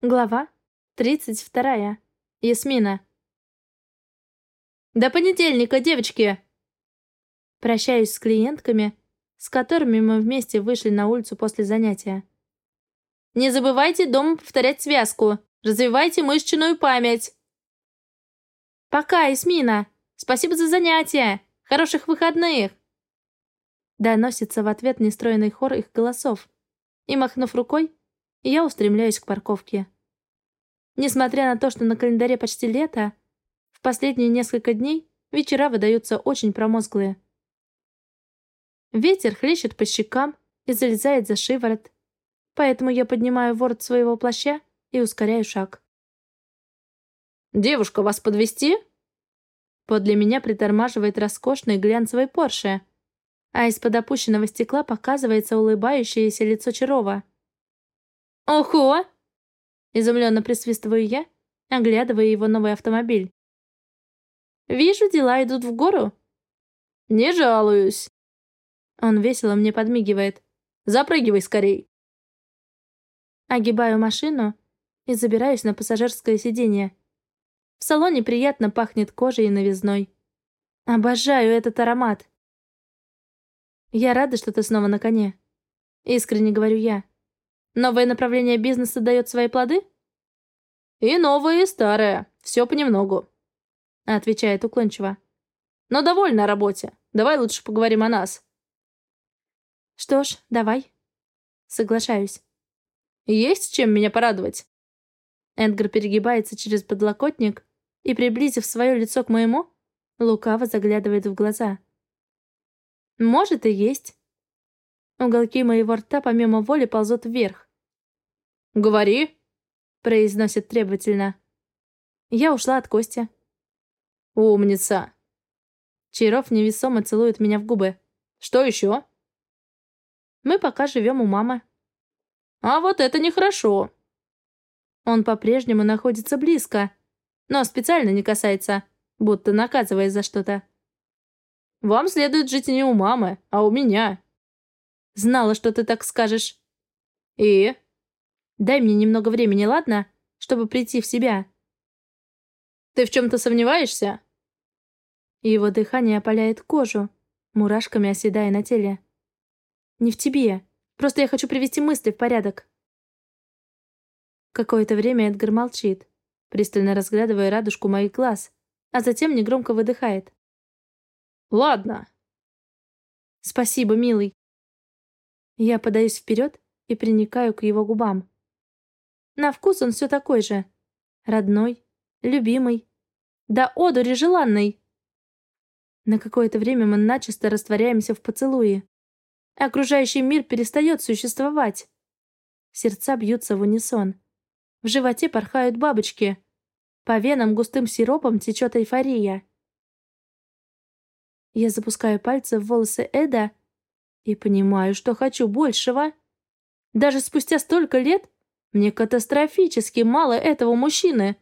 Глава 32. Ясмина. «До понедельника, девочки!» Прощаюсь с клиентками, с которыми мы вместе вышли на улицу после занятия. «Не забывайте дома повторять связку. Развивайте мышечную память!» «Пока, Ясмина! Спасибо за занятия! Хороших выходных!» Доносится в ответ нестроенный хор их голосов. И, махнув рукой, я устремляюсь к парковке. Несмотря на то, что на календаре почти лето, в последние несколько дней вечера выдаются очень промозглые. Ветер хлещет по щекам и залезает за шиворот, поэтому я поднимаю ворот своего плаща и ускоряю шаг. «Девушка, вас подвести? Подле меня притормаживает роскошный глянцевый Порше, а из-под опущенного стекла показывается улыбающееся лицо Чарова. «Ого!» Изумленно присвистываю я, оглядывая его новый автомобиль. «Вижу, дела идут в гору». «Не жалуюсь». Он весело мне подмигивает. «Запрыгивай скорей». Огибаю машину и забираюсь на пассажирское сиденье. В салоне приятно пахнет кожей и новизной. Обожаю этот аромат. Я рада, что ты снова на коне. Искренне говорю я. Новое направление бизнеса дает свои плоды? И новое, и старое. Все понемногу. Отвечает уклончиво. Но довольна о работе. Давай лучше поговорим о нас. Что ж, давай. Соглашаюсь. Есть чем меня порадовать? Эдгар перегибается через подлокотник и, приблизив свое лицо к моему, лукаво заглядывает в глаза. Может и есть. Уголки моего рта помимо воли ползут вверх. «Говори», — произносит требовательно. Я ушла от Кости. «Умница!» Чаров невесомо целует меня в губы. «Что еще?» «Мы пока живем у мамы». «А вот это нехорошо!» Он по-прежнему находится близко, но специально не касается, будто наказывая за что-то. «Вам следует жить не у мамы, а у меня». «Знала, что ты так скажешь». «И?» Дай мне немного времени, ладно? Чтобы прийти в себя. Ты в чем-то сомневаешься? Его дыхание опаляет кожу, мурашками оседая на теле. Не в тебе. Просто я хочу привести мысли в порядок. Какое-то время Эдгар молчит, пристально разглядывая радужку моих глаз, а затем негромко выдыхает. «Ладно». «Спасибо, милый». Я подаюсь вперед и приникаю к его губам. На вкус он все такой же. Родной, любимый. Да одури желанный. На какое-то время мы начисто растворяемся в поцелуе. Окружающий мир перестает существовать. Сердца бьются в унисон. В животе порхают бабочки. По венам густым сиропом течет эйфория. Я запускаю пальцы в волосы Эда и понимаю, что хочу большего. Даже спустя столько лет мне катастрофически мало этого мужчины.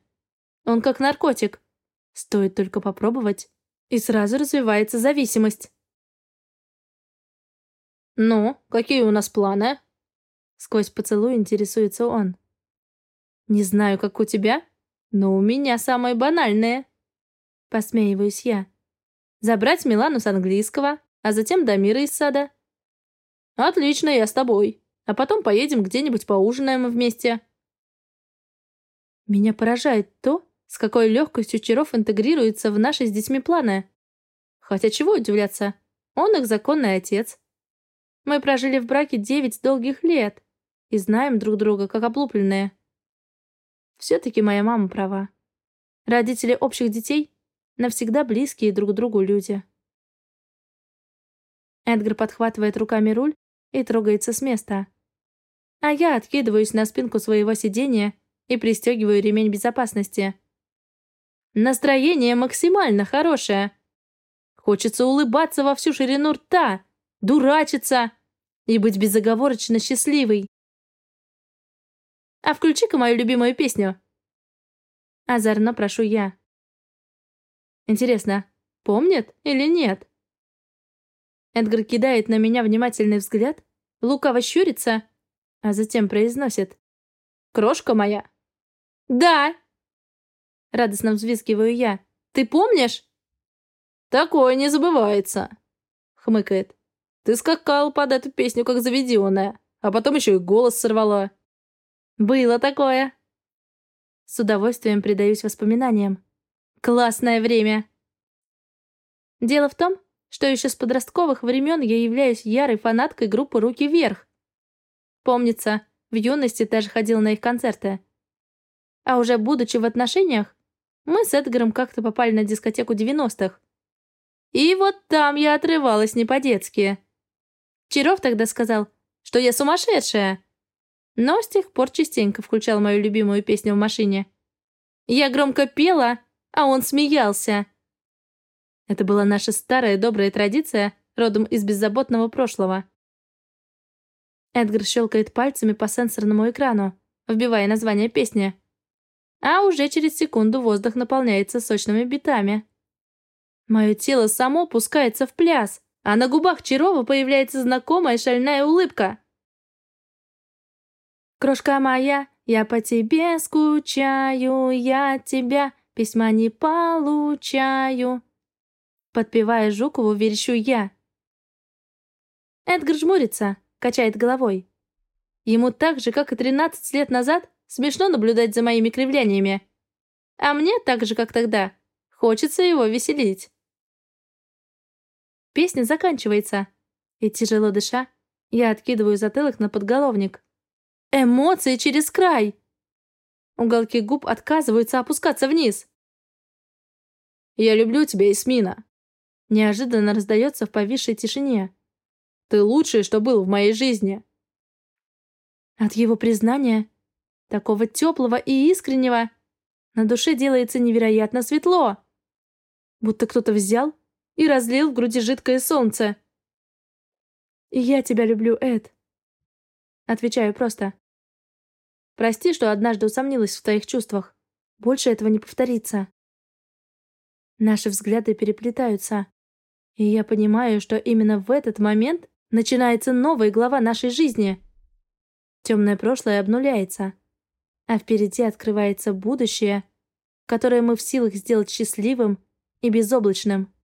Он как наркотик. Стоит только попробовать, и сразу развивается зависимость. «Ну, какие у нас планы?» Сквозь поцелуй интересуется он. «Не знаю, как у тебя, но у меня самые банальные». Посмеиваюсь я. «Забрать Милану с английского, а затем Дамира из сада». «Отлично, я с тобой», а потом поедем где-нибудь поужинаем вместе. Меня поражает то, с какой легкостью Чаров интегрируется в наши с детьми планы. Хотя чего удивляться, он их законный отец. Мы прожили в браке девять долгих лет и знаем друг друга как облупленные. Все-таки моя мама права. Родители общих детей навсегда близкие друг другу люди. Эдгар подхватывает руками руль и трогается с места а я откидываюсь на спинку своего сидения и пристегиваю ремень безопасности. Настроение максимально хорошее. Хочется улыбаться во всю ширину рта, дурачиться и быть безоговорочно счастливой. А включи-ка мою любимую песню. Озорно прошу я. Интересно, помнит или нет? Эдгар кидает на меня внимательный взгляд, лукаво щурится а затем произносит. «Крошка моя, «Да!» Радостно взвизгиваю я. «Ты помнишь?» «Такое не забывается», — хмыкает. «Ты скакал под эту песню, как заведенная, а потом еще и голос сорвала». «Было такое». С удовольствием предаюсь воспоминаниям. Классное время. Дело в том, что еще с подростковых времен я являюсь ярой фанаткой группы «Руки вверх». Помнится, в юности даже ходил на их концерты. А уже будучи в отношениях, мы с Эдгаром как-то попали на дискотеку 90-х. И вот там я отрывалась не по-детски. Чиров тогда сказал, что я сумасшедшая. Но с тех пор частенько включал мою любимую песню в машине. Я громко пела, а он смеялся. Это была наша старая добрая традиция, родом из беззаботного прошлого. Эдгар щелкает пальцами по сенсорному экрану, вбивая название песни. А уже через секунду воздух наполняется сочными битами. Мое тело само пускается в пляс, а на губах Чарова появляется знакомая шальная улыбка. «Крошка моя, я по тебе скучаю, я тебя письма не получаю». Подпевая Жукову, верещу я. Эдгар жмурится, качает головой. Ему так же, как и 13 лет назад, смешно наблюдать за моими кривляниями. А мне так же, как тогда, хочется его веселить. Песня заканчивается, и, тяжело дыша, я откидываю затылок на подголовник. Эмоции через край! Уголки губ отказываются опускаться вниз. «Я люблю тебя, Эсмина!» Неожиданно раздается в повисшей тишине. «Ты лучшее, что был в моей жизни!» От его признания, такого теплого и искреннего, на душе делается невероятно светло. Будто кто-то взял и разлил в груди жидкое солнце. «И я тебя люблю, Эд». Отвечаю просто. «Прости, что однажды усомнилась в твоих чувствах. Больше этого не повторится». Наши взгляды переплетаются. И я понимаю, что именно в этот момент начинается новая глава нашей жизни. Темное прошлое обнуляется, а впереди открывается будущее, которое мы в силах сделать счастливым и безоблачным.